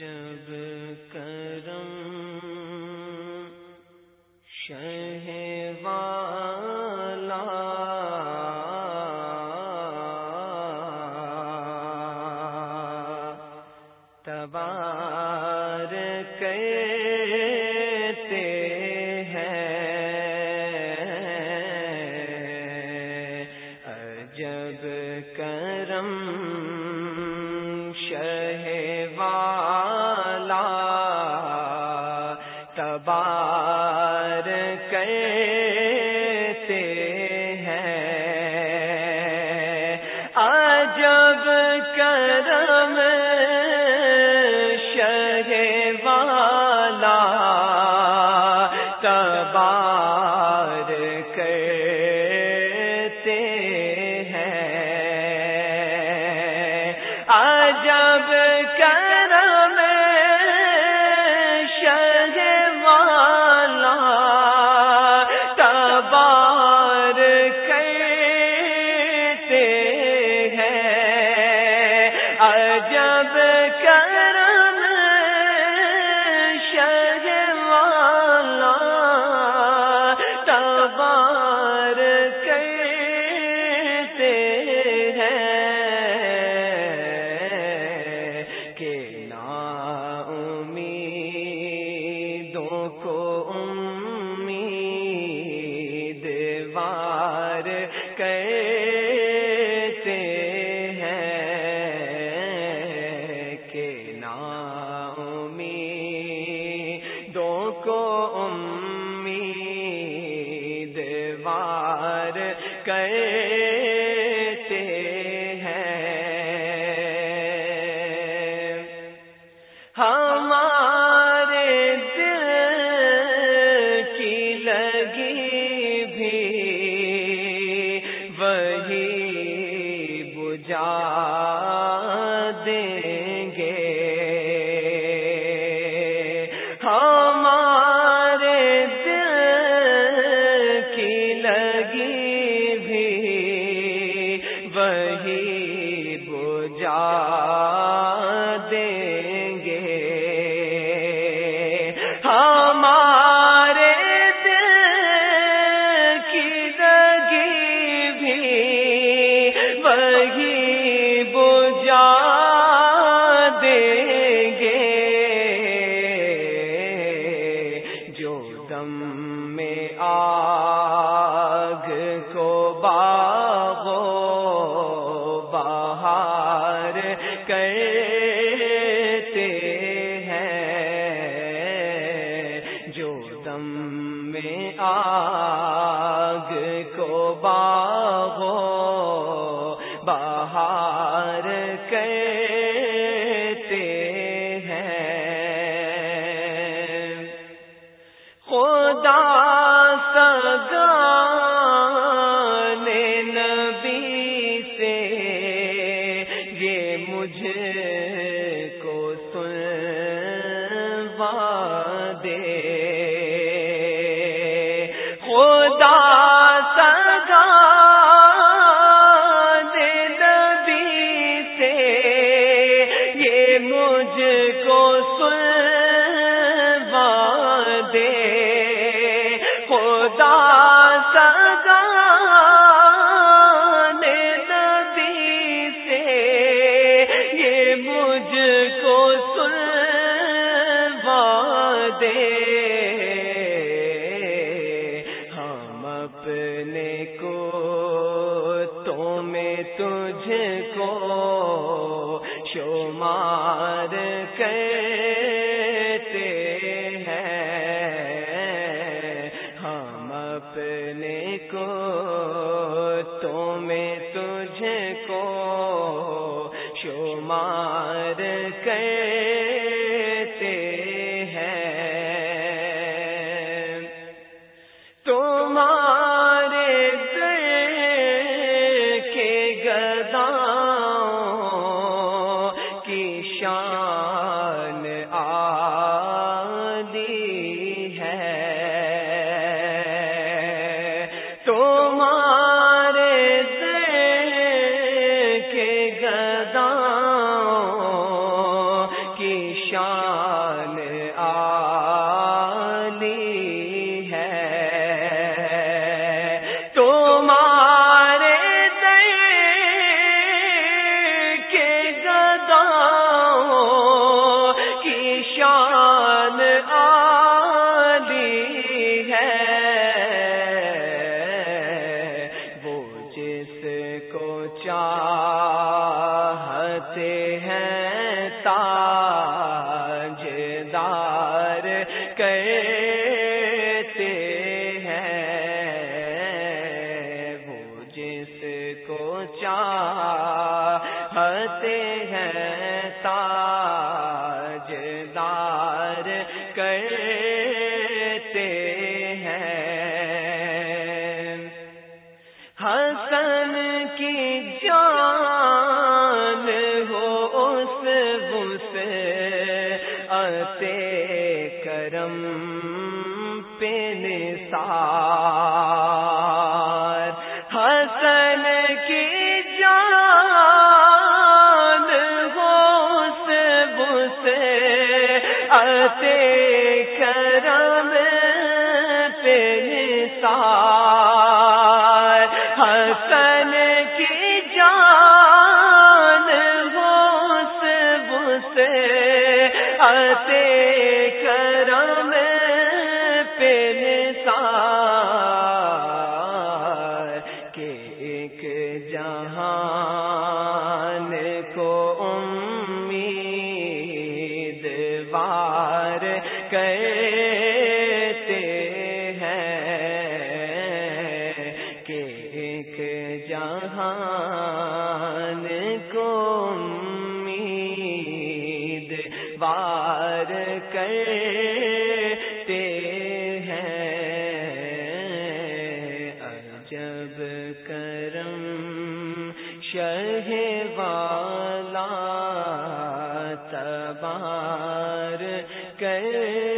جب کرم شہ والا تبار کے تبار کہتے ہیں۔ عجب کرم شہ والا تبار کرتے ہیں۔ عجب کرم عجب کرم شہ والا تبار کرتے ہیں کہ نا امیدوں کو امید وار وار کہتے دم میں آگ کو باغو بہار کہتے ہیں جو دم میں آگ سگانے نبی سے یہ مجھے کو سنوا دے۔ خدا نبی سے یہ مجھ کو سنوا ہم اپنے کو تو میں تجھ کو شمار کہتے ہیں۔ ہم اپنے کو تو میں تجھ کو شمار کہتے شان چاہتے ہیں تاجدار کہتے ہیں وہ جس کو چاہتے ہیں تاجدار کہتے ہیں حسن کی جان ہو اس بس اتے کرم پہ نثار۔ حسن کی جان ہو اس بس اتے کرم پہ نثار۔ بار کہتے ہیں کہ ایک جہان کو امید بار کرتے ہیں۔ عجب کرم شہ والا تبار کر